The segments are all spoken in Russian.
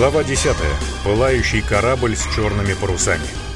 Глава 10. Пылающий корабль с черными парусами.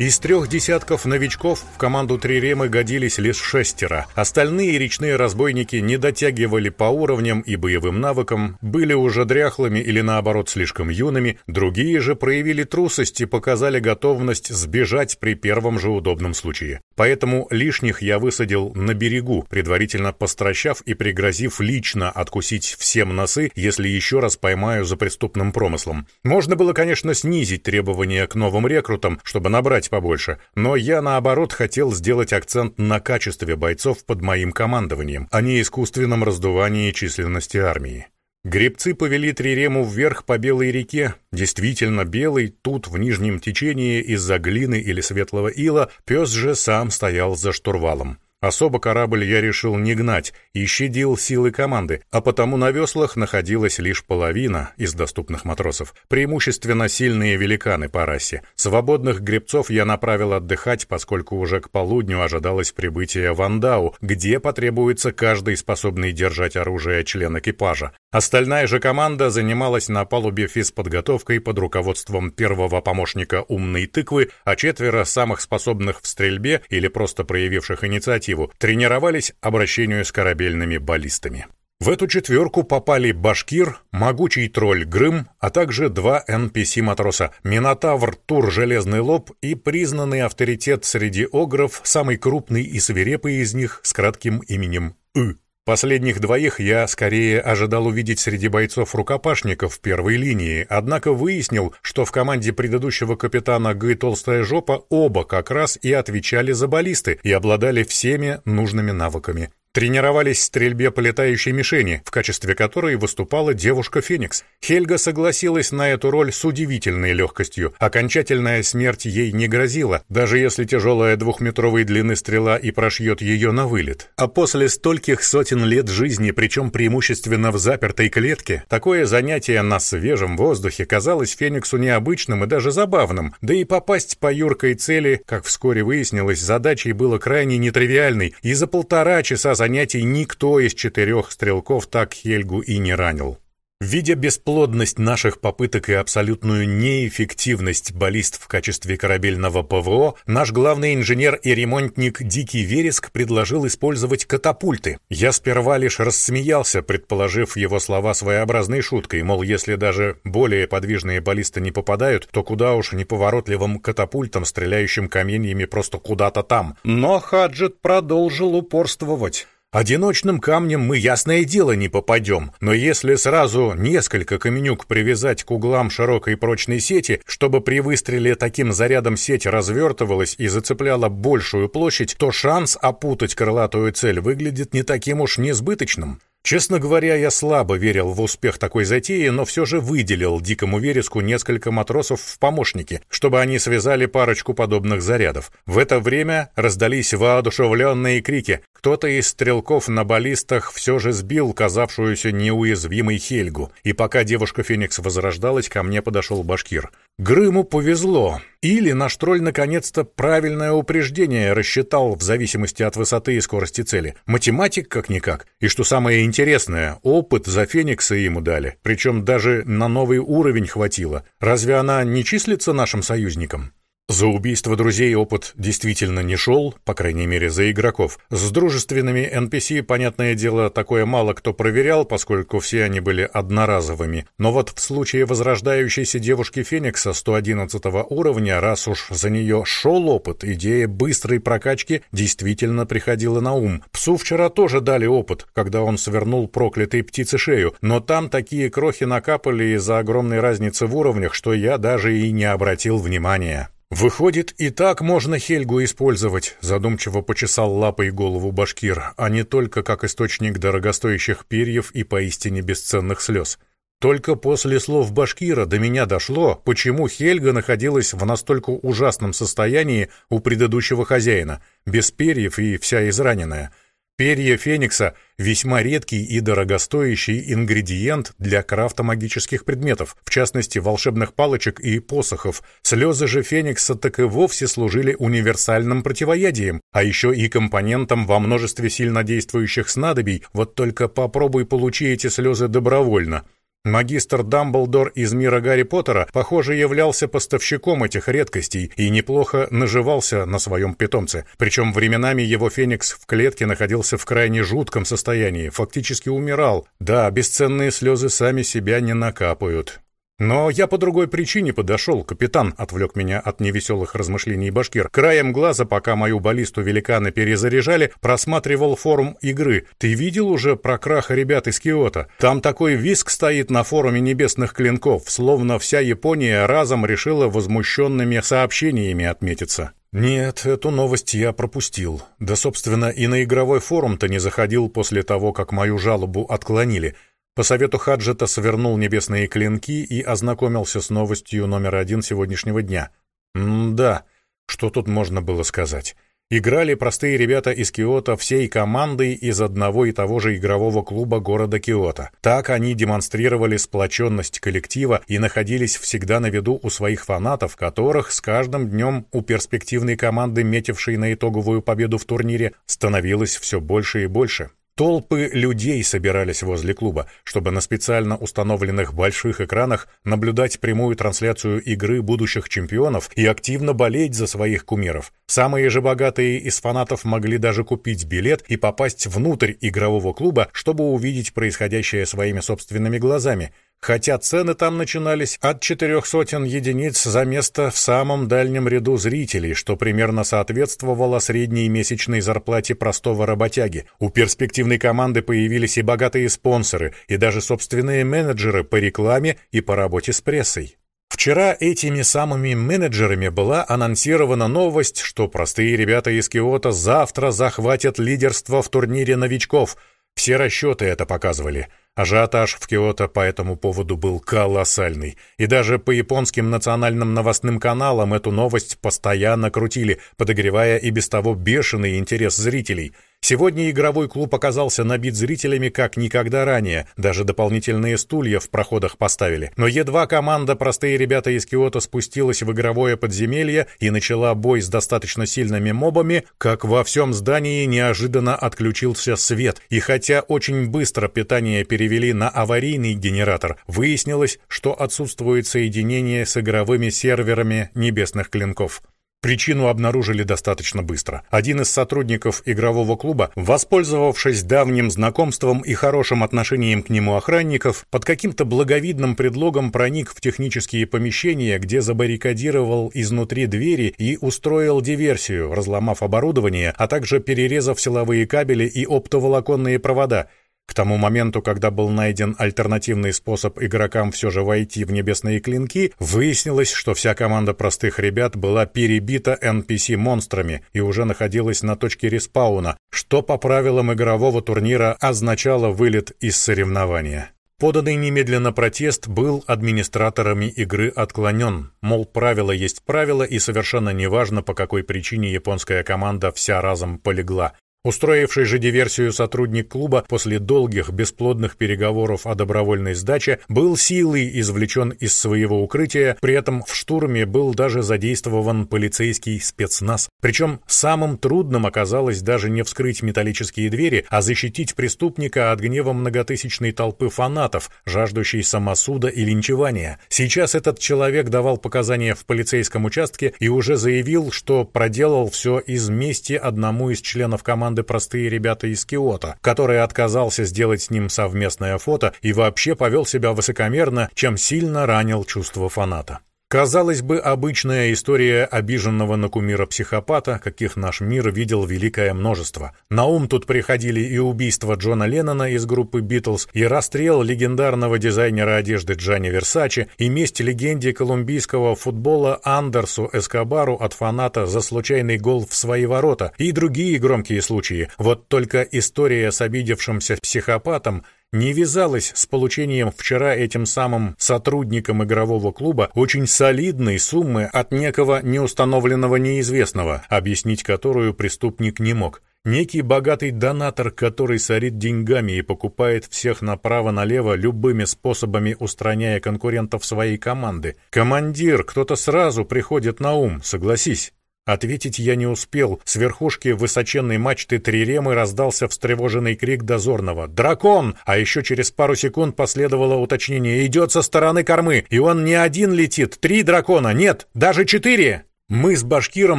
Из трех десятков новичков в команду Триремы годились лишь шестеро. Остальные речные разбойники не дотягивали по уровням и боевым навыкам, были уже дряхлыми или наоборот слишком юными, другие же проявили трусость и показали готовность сбежать при первом же удобном случае. Поэтому лишних я высадил на берегу, предварительно постращав и пригрозив лично откусить всем носы, если еще раз поймаю за преступным промыслом. Можно было, конечно, снизить требования к новым рекрутам, чтобы набрать побольше, но я, наоборот, хотел сделать акцент на качестве бойцов под моим командованием, а не искусственном раздувании численности армии. Гребцы повели Трирему вверх по Белой реке. Действительно белый, тут в нижнем течении из-за глины или светлого ила, пес же сам стоял за штурвалом. Особо корабль я решил не гнать и щадил силы команды, а потому на веслах находилась лишь половина из доступных матросов, преимущественно сильные великаны по расе. Свободных гребцов я направил отдыхать, поскольку уже к полудню ожидалось прибытие в Андау, где потребуется каждый способный держать оружие член экипажа. Остальная же команда занималась на палубе физподготовкой под руководством первого помощника умной тыквы, а четверо самых способных в стрельбе или просто проявивших инициативу тренировались обращению с корабельными баллистами. В эту четверку попали Башкир, могучий тролль Грым, а также два NPC-матроса — Минотавр Тур Железный Лоб и признанный авторитет среди огров, самый крупный и свирепый из них с кратким именем И. Последних двоих я скорее ожидал увидеть среди бойцов-рукопашников первой линии, однако выяснил, что в команде предыдущего капитана Г. Толстая Жопа оба как раз и отвечали за баллисты и обладали всеми нужными навыками. Тренировались в стрельбе по летающей мишени, в качестве которой выступала девушка Феникс. Хельга согласилась на эту роль с удивительной легкостью. Окончательная смерть ей не грозила, даже если тяжелая двухметровой длины стрела и прошьет ее на вылет. А после стольких сотен лет жизни, причем преимущественно в запертой клетке, такое занятие на свежем воздухе казалось Фениксу необычным и даже забавным. Да и попасть по юркой цели, как вскоре выяснилось, задачей было крайне нетривиальной, и за полтора часа занятий никто из четырех стрелков так Хельгу и не ранил. Видя бесплодность наших попыток и абсолютную неэффективность баллист в качестве корабельного ПВО, наш главный инженер и ремонтник Дикий Вереск предложил использовать катапульты. Я сперва лишь рассмеялся, предположив его слова своеобразной шуткой, мол, если даже более подвижные баллисты не попадают, то куда уж неповоротливым катапультом, стреляющим каменьями просто куда-то там. Но Хаджет продолжил упорствовать. Одиночным камнем мы, ясное дело, не попадем, но если сразу несколько каменюк привязать к углам широкой прочной сети, чтобы при выстреле таким зарядом сеть развертывалась и зацепляла большую площадь, то шанс опутать крылатую цель выглядит не таким уж несбыточным. Честно говоря, я слабо верил в успех такой затеи, но все же выделил дикому вереску несколько матросов в помощники, чтобы они связали парочку подобных зарядов. В это время раздались воодушевленные крики. Кто-то из стрелков на баллистах все же сбил казавшуюся неуязвимой Хельгу, и пока девушка Феникс возрождалась, ко мне подошел башкир. Грыму повезло. Или наш тролль наконец-то правильное упреждение рассчитал в зависимости от высоты и скорости цели. Математик как-никак. И что самое интересное, опыт за Феникса ему дали. Причем даже на новый уровень хватило. Разве она не числится нашим союзником? За убийство друзей опыт действительно не шел, по крайней мере, за игроков. С дружественными NPC, понятное дело, такое мало кто проверял, поскольку все они были одноразовыми. Но вот в случае возрождающейся девушки Феникса 111 уровня, раз уж за нее шел опыт, идея быстрой прокачки действительно приходила на ум. Псу вчера тоже дали опыт, когда он свернул проклятой птице шею, но там такие крохи накапали из-за огромной разницы в уровнях, что я даже и не обратил внимания. «Выходит, и так можно Хельгу использовать», — задумчиво почесал лапой голову башкир, а не только как источник дорогостоящих перьев и поистине бесценных слез. Только после слов башкира до меня дошло, почему Хельга находилась в настолько ужасном состоянии у предыдущего хозяина, без перьев и вся израненная. Перья феникса – весьма редкий и дорогостоящий ингредиент для крафта магических предметов, в частности волшебных палочек и посохов. Слезы же феникса так и вовсе служили универсальным противоядием, а еще и компонентом во множестве сильнодействующих снадобий, вот только попробуй получи эти слезы добровольно – Магистр Дамблдор из мира Гарри Поттера, похоже, являлся поставщиком этих редкостей и неплохо наживался на своем питомце. Причем временами его феникс в клетке находился в крайне жутком состоянии, фактически умирал. Да, бесценные слезы сами себя не накапают. «Но я по другой причине подошел, капитан», — отвлек меня от невеселых размышлений башкир. Краем глаза, пока мою баллисту великаны перезаряжали, просматривал форум игры. «Ты видел уже про крах ребят из Киота? Там такой виск стоит на форуме небесных клинков, словно вся Япония разом решила возмущенными сообщениями отметиться». Нет, эту новость я пропустил. Да, собственно, и на игровой форум-то не заходил после того, как мою жалобу отклонили — по совету Хаджета свернул небесные клинки и ознакомился с новостью номер один сегодняшнего дня. М-да, что тут можно было сказать? Играли простые ребята из Киота всей командой из одного и того же игрового клуба города Киота. Так они демонстрировали сплоченность коллектива и находились всегда на виду у своих фанатов, которых с каждым днем у перспективной команды, метившей на итоговую победу в турнире, становилось все больше и больше. Толпы людей собирались возле клуба, чтобы на специально установленных больших экранах наблюдать прямую трансляцию игры будущих чемпионов и активно болеть за своих кумиров. Самые же богатые из фанатов могли даже купить билет и попасть внутрь игрового клуба, чтобы увидеть происходящее своими собственными глазами – хотя цены там начинались от четырех сотен единиц за место в самом дальнем ряду зрителей, что примерно соответствовало средней месячной зарплате простого работяги. У перспективной команды появились и богатые спонсоры, и даже собственные менеджеры по рекламе и по работе с прессой. Вчера этими самыми менеджерами была анонсирована новость, что простые ребята из Киота завтра захватят лидерство в турнире новичков. Все расчеты это показывали – Ажиотаж в Киото по этому поводу был колоссальный, и даже по японским национальным новостным каналам эту новость постоянно крутили, подогревая и без того бешеный интерес зрителей – Сегодня игровой клуб оказался набит зрителями как никогда ранее, даже дополнительные стулья в проходах поставили. Но едва команда «Простые ребята» из Киото спустилась в игровое подземелье и начала бой с достаточно сильными мобами, как во всем здании неожиданно отключился свет. И хотя очень быстро питание перевели на аварийный генератор, выяснилось, что отсутствует соединение с игровыми серверами небесных клинков. Причину обнаружили достаточно быстро. Один из сотрудников игрового клуба, воспользовавшись давним знакомством и хорошим отношением к нему охранников, под каким-то благовидным предлогом проник в технические помещения, где забаррикадировал изнутри двери и устроил диверсию, разломав оборудование, а также перерезав силовые кабели и оптоволоконные провода – к тому моменту, когда был найден альтернативный способ игрокам все же войти в небесные клинки, выяснилось, что вся команда простых ребят была перебита NPC-монстрами и уже находилась на точке респауна, что по правилам игрового турнира означало вылет из соревнования. Поданный немедленно протест был администраторами игры отклонен, мол, правило есть правило и совершенно неважно, по какой причине японская команда вся разом полегла. Устроивший же диверсию сотрудник клуба после долгих бесплодных переговоров о добровольной сдаче был силой извлечен из своего укрытия, при этом в штурме был даже задействован полицейский спецназ. Причем самым трудным оказалось даже не вскрыть металлические двери, а защитить преступника от гнева многотысячной толпы фанатов, жаждущей самосуда и линчевания. Сейчас этот человек давал показания в полицейском участке и уже заявил, что проделал все из мести одному из членов команды команды простые ребята из Киота, который отказался сделать с ним совместное фото и вообще повел себя высокомерно, чем сильно ранил чувство фаната. Казалось бы, обычная история обиженного на кумира психопата, каких наш мир видел великое множество. На ум тут приходили и убийство Джона Леннона из группы «Битлз», и расстрел легендарного дизайнера одежды Джани Версачи, и месть легенде колумбийского футбола Андерсу Эскобару от фаната за случайный гол в свои ворота, и другие громкие случаи. Вот только история с обидевшимся психопатом – не вязалось с получением вчера этим самым сотрудником игрового клуба очень солидной суммы от некого неустановленного неизвестного, объяснить которую преступник не мог. Некий богатый донатор, который сорит деньгами и покупает всех направо-налево любыми способами, устраняя конкурентов своей команды. Командир, кто-то сразу приходит на ум, согласись. Ответить я не успел. С верхушки высоченной мачты Триремы раздался встревоженный крик дозорного. «Дракон!» А еще через пару секунд последовало уточнение. «Идет со стороны кормы, и он не один летит. Три дракона! Нет, даже четыре!» Мы с Башкиром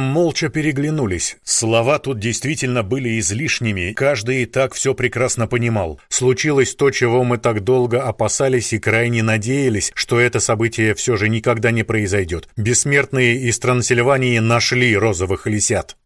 молча переглянулись. Слова тут действительно были излишними, каждый и так все прекрасно понимал. Случилось то, чего мы так долго опасались и крайне надеялись, что это событие все же никогда не произойдет. Бессмертные из Трансильвании нашли розовых лисят.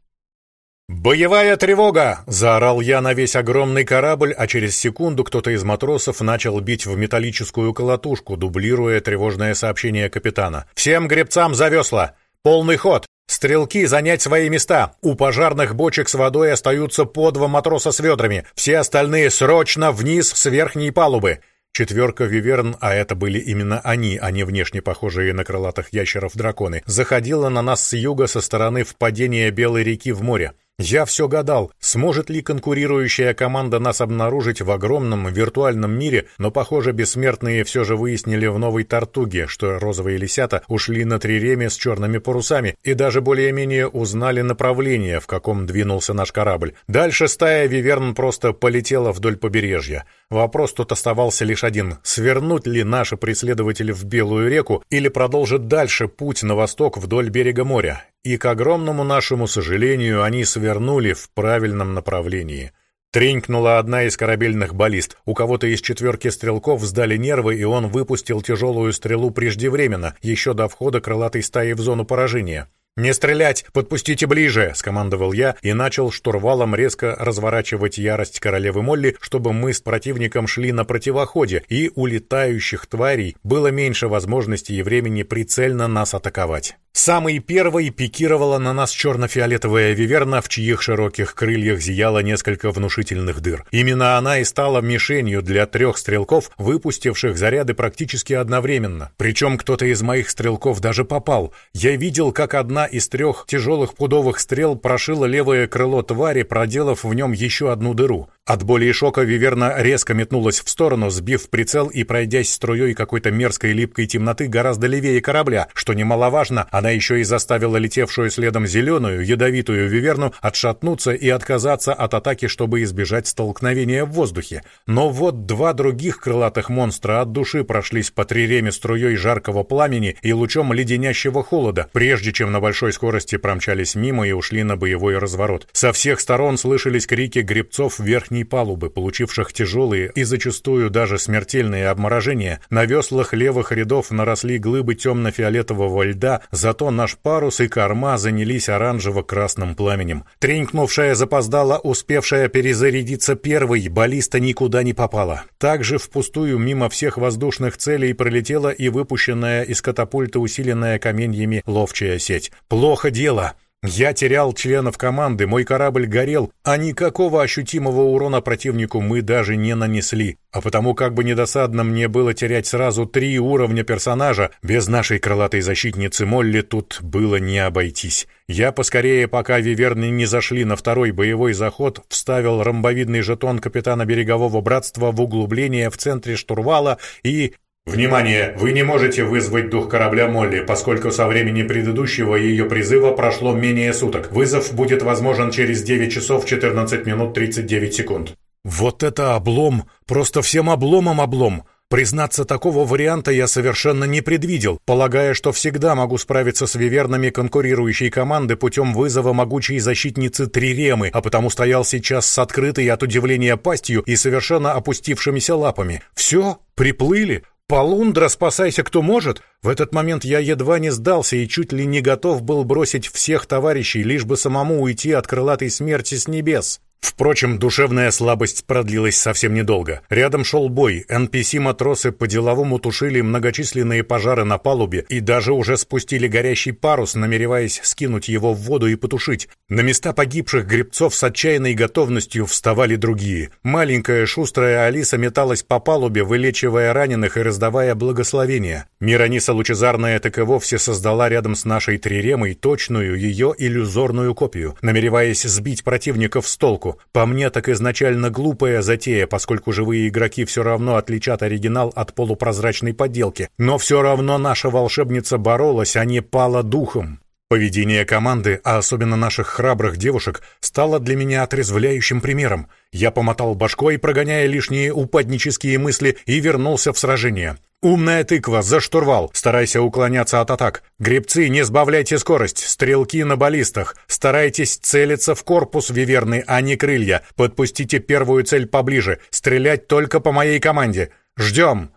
«Боевая тревога!» — заорал я на весь огромный корабль, а через секунду кто-то из матросов начал бить в металлическую колотушку, дублируя тревожное сообщение капитана. «Всем гребцам за весла! Полный ход! Стрелки занять свои места! У пожарных бочек с водой остаются по два матроса с ведрами. Все остальные срочно вниз с верхней палубы!» Четверка виверн, а это были именно они, а не внешне похожие на крылатых ящеров драконы, заходила на нас с юга со стороны впадения Белой реки в море. Я все гадал, сможет ли конкурирующая команда нас обнаружить в огромном виртуальном мире, но, похоже, бессмертные все же выяснили в Новой Тартуге, что розовые лисята ушли на триреме с черными парусами и даже более-менее узнали направление, в каком двинулся наш корабль. Дальше стая Виверн просто полетела вдоль побережья. Вопрос тут оставался лишь один — свернуть ли наши преследователи в Белую реку или продолжить дальше путь на восток вдоль берега моря и, к огромному нашему сожалению, они свернули в правильном направлении. Тренькнула одна из корабельных баллист. У кого-то из четверки стрелков сдали нервы, и он выпустил тяжелую стрелу преждевременно, еще до входа крылатой стаи в зону поражения. «Не стрелять! Подпустите ближе!» — скомандовал я и начал штурвалом резко разворачивать ярость королевы Молли, чтобы мы с противником шли на противоходе, и у летающих тварей было меньше возможностей и времени прицельно нас атаковать. Самой первой пикировала на нас черно-фиолетовая виверна, в чьих широких крыльях зияло несколько внушительных дыр. Именно она и стала мишенью для трех стрелков, выпустивших заряды практически одновременно. Причем кто-то из моих стрелков даже попал. Я видел, как из трех тяжелых пудовых стрел прошила левое крыло твари, проделав в нем еще одну дыру. От боли и шока Виверна резко метнулась в сторону, сбив прицел и пройдясь струей какой-то мерзкой липкой темноты гораздо левее корабля. Что немаловажно, она еще и заставила летевшую следом зеленую, ядовитую Виверну отшатнуться и отказаться от атаки, чтобы избежать столкновения в воздухе. Но вот два других крылатых монстра от души прошлись по триреме струей жаркого пламени и лучом леденящего холода, прежде чем на большой скорости промчались мимо и ушли на боевой разворот. Со всех сторон слышались крики гребцов верхней верхней палубы, получивших тяжелые и зачастую даже смертельные обморожения, на веслах левых рядов наросли глыбы темно-фиолетового льда, зато наш парус и корма занялись оранжево-красным пламенем. Тренькнувшая запоздала, успевшая перезарядиться первой, баллиста никуда не попала. Также впустую мимо всех воздушных целей пролетела и выпущенная из катапульта усиленная каменьями ловчая сеть. «Плохо дело!» Я терял членов команды, мой корабль горел, а никакого ощутимого урона противнику мы даже не нанесли. А потому как бы недосадно мне было терять сразу три уровня персонажа, без нашей крылатой защитницы Молли тут было не обойтись. Я поскорее, пока виверны не зашли на второй боевой заход, вставил ромбовидный жетон капитана Берегового Братства в углубление в центре штурвала и Внимание! Вы не можете вызвать дух корабля Молли, поскольку со времени предыдущего ее призыва прошло менее суток. Вызов будет возможен через 9 часов 14 минут 39 секунд. Вот это облом! Просто всем обломом облом! Признаться, такого варианта я совершенно не предвидел, полагая, что всегда могу справиться с вивернами конкурирующей команды путем вызова могучей защитницы Триремы, а потому стоял сейчас с открытой от удивления пастью и совершенно опустившимися лапами. Все, приплыли, «Полундра, спасайся, кто может!» В этот момент я едва не сдался и чуть ли не готов был бросить всех товарищей, лишь бы самому уйти от крылатой смерти с небес. Впрочем, душевная слабость продлилась совсем недолго. Рядом шел бой, NPC-матросы по-деловому тушили многочисленные пожары на палубе и даже уже спустили горящий парус, намереваясь скинуть его в воду и потушить. На места погибших гребцов с отчаянной готовностью вставали другие. Маленькая шустрая Алиса металась по палубе, вылечивая раненых и раздавая благословения. Мирониса Лучезарная так и вовсе создала рядом с нашей триремой точную ее иллюзорную копию, намереваясь сбить противников с толку. По мне, так изначально глупая затея, поскольку живые игроки все равно отличат оригинал от полупрозрачной подделки. Но все равно наша волшебница боролась, а не пала духом. Поведение команды, а особенно наших храбрых девушек, стало для меня отрезвляющим примером. Я помотал башкой, прогоняя лишние упаднические мысли, и вернулся в сражение. «Умная тыква, за штурвал! Старайся уклоняться от атак! Гребцы, не сбавляйте скорость! Стрелки на баллистах! Старайтесь целиться в корпус виверны, а не крылья! Подпустите первую цель поближе! Стрелять только по моей команде! Ждем!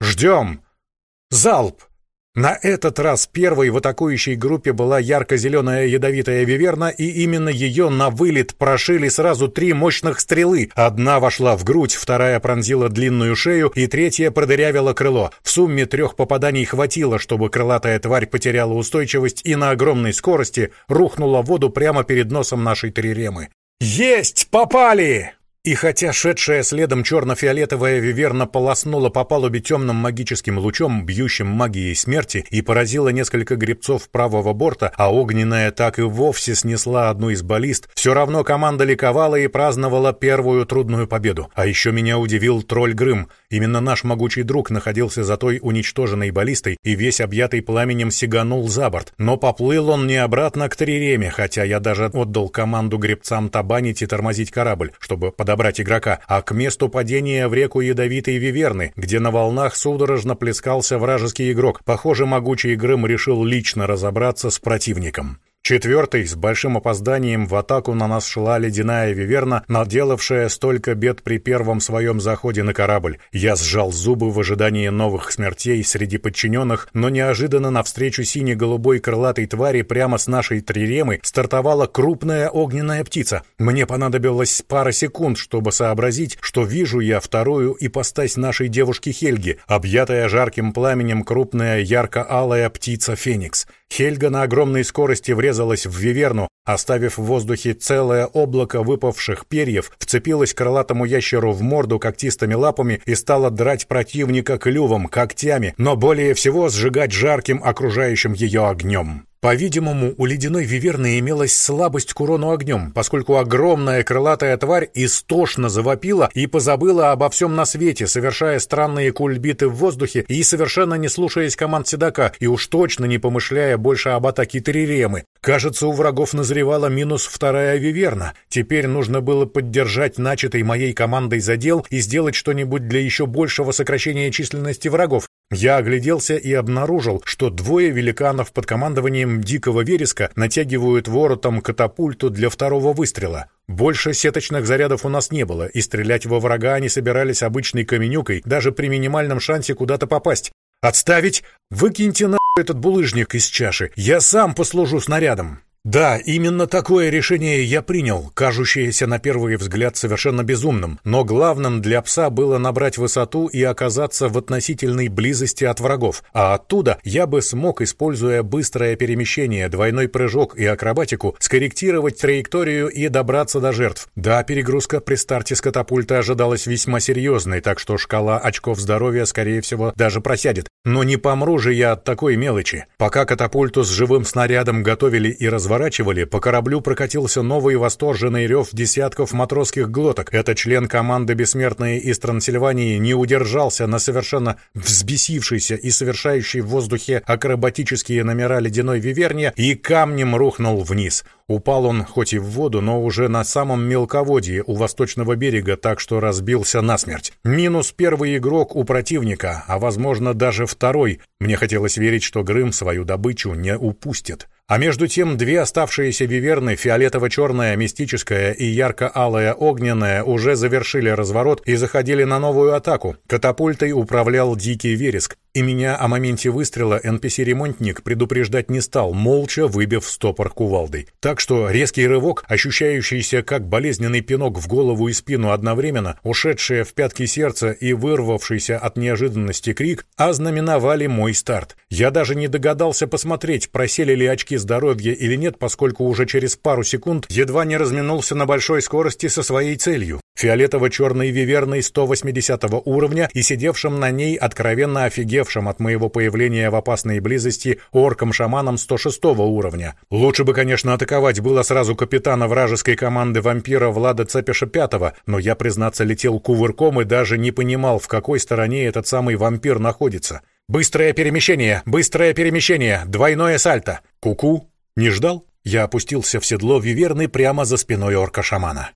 Ждем! Залп!» На этот раз первой в атакующей группе была ярко-зеленая ядовитая виверна, и именно ее на вылет прошили сразу три мощных стрелы. Одна вошла в грудь, вторая пронзила длинную шею, и третья продырявила крыло. В сумме трех попаданий хватило, чтобы крылатая тварь потеряла устойчивость и на огромной скорости рухнула в воду прямо перед носом нашей триремы. «Есть! Попали!» И хотя шедшая следом черно-фиолетовая виверна полоснула по палубе темным магическим лучом, бьющим магией смерти, и поразила несколько гребцов правого борта, а огненная так и вовсе снесла одну из баллист, все равно команда ликовала и праздновала первую трудную победу. А еще меня удивил тролль Грым. Именно наш могучий друг находился за той уничтоженной баллистой и весь объятый пламенем сиганул за борт. Но поплыл он не обратно к Триреме, хотя я даже отдал команду гребцам табанить и тормозить корабль, чтобы подать подобрать игрока, а к месту падения в реку Ядовитой Виверны, где на волнах судорожно плескался вражеский игрок. Похоже, могучий Грым решил лично разобраться с противником. Четвертый, с большим опозданием, в атаку на нас шла ледяная виверна, наделавшая столько бед при первом своем заходе на корабль. Я сжал зубы в ожидании новых смертей среди подчиненных, но неожиданно навстречу сине-голубой крылатой твари прямо с нашей триремы стартовала крупная огненная птица. Мне понадобилось пара секунд, чтобы сообразить, что вижу я вторую ипостась нашей девушки Хельги, объятая жарким пламенем крупная ярко-алая птица Феникс. Хельга на огромной скорости врезалась в виверну, оставив в воздухе целое облако выпавших перьев, вцепилась крылатому ящеру в морду когтистыми лапами и стала драть противника клювом, когтями, но более всего сжигать жарким окружающим ее огнем. По-видимому, у ледяной виверны имелась слабость к урону огнем, поскольку огромная крылатая тварь истошно завопила и позабыла обо всем на свете, совершая странные кульбиты в воздухе и совершенно не слушаясь команд седока, и уж точно не помышляя больше об атаке Триремы. Кажется, у врагов назревала минус вторая виверна. Теперь нужно было поддержать начатый моей командой задел и сделать что-нибудь для еще большего сокращения численности врагов. Я огляделся и обнаружил, что двое великанов под командованием Дикого Вереска натягивают воротом катапульту для второго выстрела. Больше сеточных зарядов у нас не было, и стрелять во врага они собирались обычной каменюкой, даже при минимальном шансе куда-то попасть. «Отставить! Выкиньте на этот булыжник из чаши! Я сам послужу снарядом!» Да, именно такое решение я принял, кажущееся на первый взгляд совершенно безумным, но главным для пса было набрать высоту и оказаться в относительной близости от врагов, а оттуда я бы смог, используя быстрое перемещение, двойной прыжок и акробатику, скорректировать траекторию и добраться до жертв. Да, перегрузка при старте с катапульты ожидалась весьма серьезной, так что шкала очков здоровья, скорее всего, даже просядет. Но не помру же я от такой мелочи. Пока катапульту с живым снарядом готовили и разворачивали, разворачивали, по кораблю прокатился новый восторженный рев десятков матросских глоток. Этот член команды «Бессмертные» из Трансильвании не удержался на совершенно взбесившийся и совершающий в воздухе акробатические номера ледяной виверни и камнем рухнул вниз. Упал он хоть и в воду, но уже на самом мелководье у восточного берега, так что разбился насмерть. Минус первый игрок у противника, а возможно даже второй. Мне хотелось верить, что Грым свою добычу не упустит. А между тем две оставшиеся виверны, фиолетово-черная, мистическая и ярко-алая огненная, уже завершили разворот и заходили на новую атаку. Катапультой управлял Дикий Вереск. И меня о моменте выстрела NPC-ремонтник предупреждать не стал, молча выбив стопор кувалдой. Так что резкий рывок, ощущающийся как болезненный пинок в голову и спину одновременно, ушедшее в пятки сердце и вырвавшийся от неожиданности крик, ознаменовали мой старт. Я даже не догадался посмотреть, просели ли очки здоровья или нет, поскольку уже через пару секунд едва не разминулся на большой скорости со своей целью. Фиолетово-черной виверной 180 уровня и сидевшим на ней откровенно офигевшим от моего появления в опасной близости орком-шаманом 106 уровня. Лучше бы, конечно, атаковать было сразу капитана вражеской команды вампира Влада Цепеша Пятого, но я, признаться, летел кувырком и даже не понимал, в какой стороне этот самый вампир находится. «Быстрое перемещение! Быстрое перемещение! Двойное сальто!» «Ку-ку!» «Не ждал?» Я опустился в седло виверны прямо за спиной орка-шамана.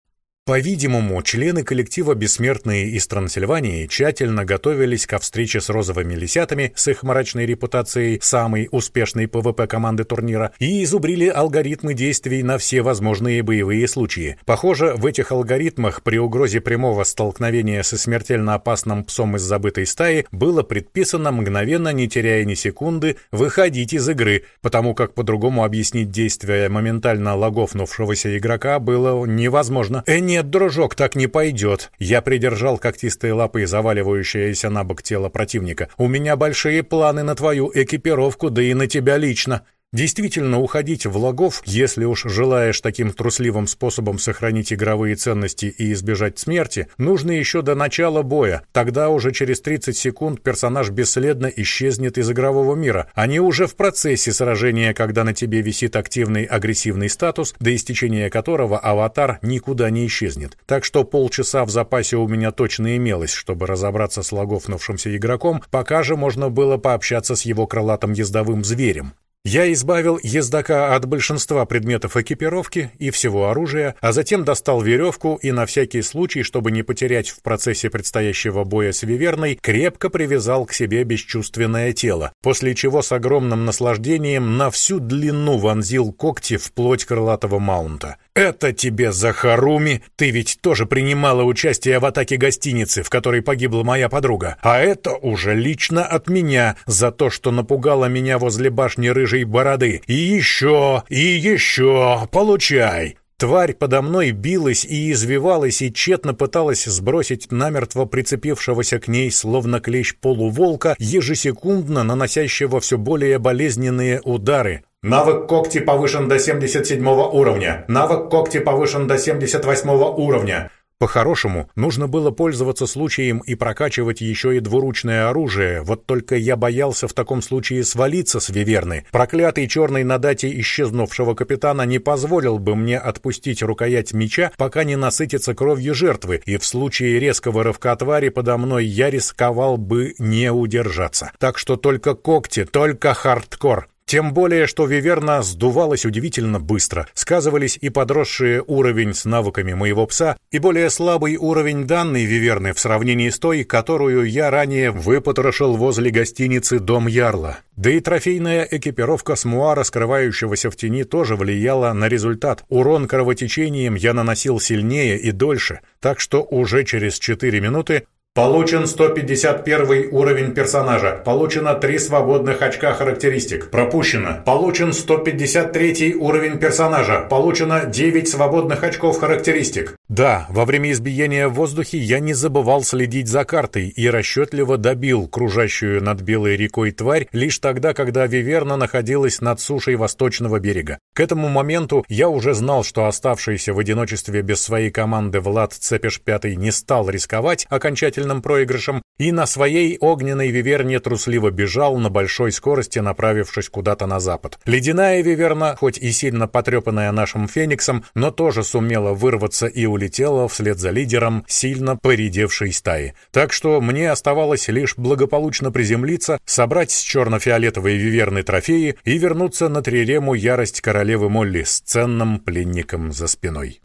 По-видимому, члены коллектива «Бессмертные» из Трансильвании тщательно готовились ко встрече с розовыми лисятами с их мрачной репутацией самой успешной PvP команды турнира и вызубрили алгоритмы действий на все возможные боевые случаи. Похоже, в этих алгоритмах при угрозе прямого столкновения со смертельно опасным псом из забытой стаи было предписано мгновенно, не теряя ни секунды, выходить из игры, потому как по-другому объяснить действия моментально логофнувшегося игрока было невозможно. Э, «Нет, дружок, так не пойдет». Я придержал когтистые лапы заваливающееся на бок тело противника. «У меня большие планы на твою экипировку, да и на тебя лично». Действительно, уходить в логов, если уж желаешь таким трусливым способом сохранить игровые ценности и избежать смерти, нужно еще до начала боя. Тогда уже через 30 секунд персонаж бесследно исчезнет из игрового мира. Они уже в процессе сражения, когда на тебе висит активный агрессивный статус, до истечения которого аватар никуда не исчезнет. Так что полчаса в запасе у меня точно имелось, чтобы разобраться с логофнувшимся игроком, пока же можно было пообщаться с его крылатым ездовым зверем. Я избавил ездока от большинства предметов экипировки и всего оружия, а затем достал веревку и на всякий случай, чтобы не потерять в процессе предстоящего боя с Виверной, крепко привязал к себе бесчувственное тело, после чего с огромным наслаждением на всю длину вонзил когти в плоть крылатого маунта. «Это тебе за Харуми! Ты ведь тоже принимала участие в атаке гостиницы, в которой погибла моя подруга. А это уже лично от меня за то, что напугала меня возле башни рыжей бороды. И еще, и еще, получай!» Тварь подо мной билась и извивалась и тщетно пыталась сбросить намертво прицепившегося к ней, словно клещ полуволка, ежесекундно наносящего все более болезненные удары. Навык когти повышен до 77 уровня. Навык когти повышен до 78 уровня. По-хорошему, нужно было пользоваться случаем и прокачивать еще и двуручное оружие, вот только я боялся в таком случае свалиться с Виверны. Проклятый черный на дате исчезнувшего капитана не позволил бы мне отпустить рукоять меча, пока не насытится кровью жертвы, и в случае резкого рывка твари подо мной я рисковал бы не удержаться. Так что только когти, только хардкор. Тем более, что Виверна сдувалась удивительно быстро. Сказывались и подросший уровень с навыками моего пса, и более слабый уровень данной Виверны в сравнении с той, которую я ранее выпотрошил возле гостиницы «Дом Ярла». Да и трофейная экипировка смуара, скрывающегося в тени, тоже влияла на результат. Урон кровотечением я наносил сильнее и дольше, так что уже через 4 минуты Получен 151 уровень персонажа. Получено 3 свободных очка характеристик. Пропущено. Получен 153 уровень персонажа. Получено 9 свободных очков характеристик. Да, во время избиения в воздухе я не забывал следить за картой и расчетливо добил кружащую над Белой рекой тварь лишь тогда, когда Виверна находилась над сушей восточного берега. К этому моменту я уже знал, что оставшийся в одиночестве без своей команды Влад Цепеш Пятый не стал рисковать окончательно сильным проигрышем и на своей огненной виверне трусливо бежал на большой скорости, направившись куда-то на запад. Ледяная виверна, хоть и сильно потрепанная нашим фениксом, но тоже сумела вырваться и улетела вслед за лидером сильно поредевшей стаи. Так что мне оставалось лишь благополучно приземлиться, собрать с черно-фиолетовой виверны трофеи и вернуться на трирему ярость королевы Молли с ценным пленником за спиной.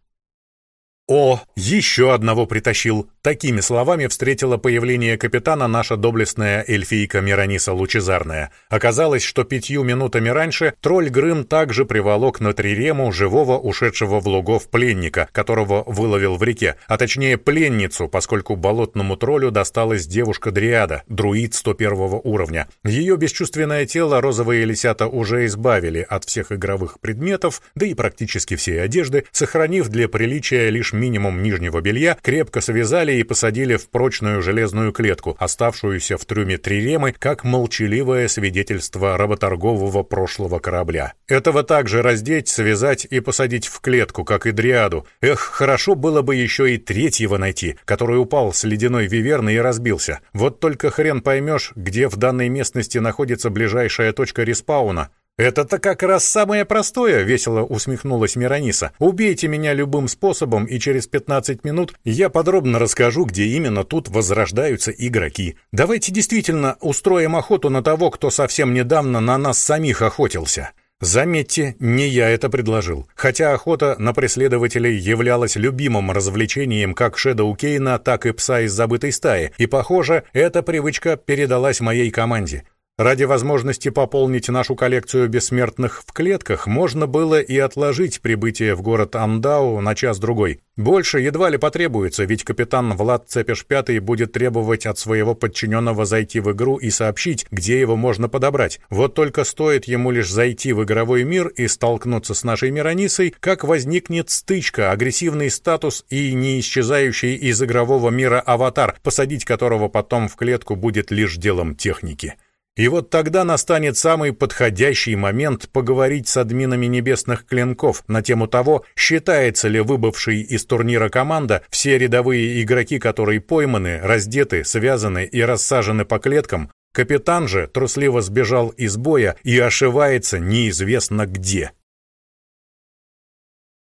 «О, еще одного притащил!» Такими словами встретила появление капитана наша доблестная эльфийка Мирониса Лучезарная. Оказалось, что пятью минутами раньше тролль Грым также приволок на Трирему живого ушедшего в лугов пленника, которого выловил в реке, а точнее пленницу, поскольку болотному троллю досталась девушка-дриада, друид 101 уровня. Ее бесчувственное тело розовые лисята уже избавили от всех игровых предметов, да и практически всей одежды, сохранив для приличия лишь минимум нижнего белья, крепко связали и посадили в прочную железную клетку, оставшуюся в трюме Триремы, как молчаливое свидетельство работоргового прошлого корабля. Этого также раздеть, связать и посадить в клетку, как и Дриаду. Эх, хорошо было бы еще и третьего найти, который упал с ледяной виверны и разбился. Вот только хрен поймешь, где в данной местности находится ближайшая точка респауна. «Это-то как раз самое простое», — весело усмехнулась Мирониса. «Убейте меня любым способом, и через 15 минут я подробно расскажу, где именно тут возрождаются игроки. Давайте действительно устроим охоту на того, кто совсем недавно на нас самих охотился». Заметьте, не я это предложил. Хотя охота на преследователей являлась любимым развлечением как Шэдоу Кейна, так и пса из забытой стаи, и, похоже, эта привычка передалась моей команде. Ради возможности пополнить нашу коллекцию бессмертных в клетках можно было и отложить прибытие в город Амдау на час-другой. Больше едва ли потребуется, ведь капитан Влад Цепеш Пятый будет требовать от своего подчиненного зайти в игру и сообщить, где его можно подобрать. Вот только стоит ему лишь зайти в игровой мир и столкнуться с нашей Миронисой, как возникнет стычка, агрессивный статус и не исчезающий из игрового мира аватар, посадить которого потом в клетку будет лишь делом техники. И вот тогда настанет самый подходящий момент поговорить с админами небесных клинков на тему того, считается ли выбывший из турнира команда все рядовые игроки, которые пойманы, раздеты, связаны и рассажены по клеткам, капитан же трусливо сбежал из боя и ошивается неизвестно где.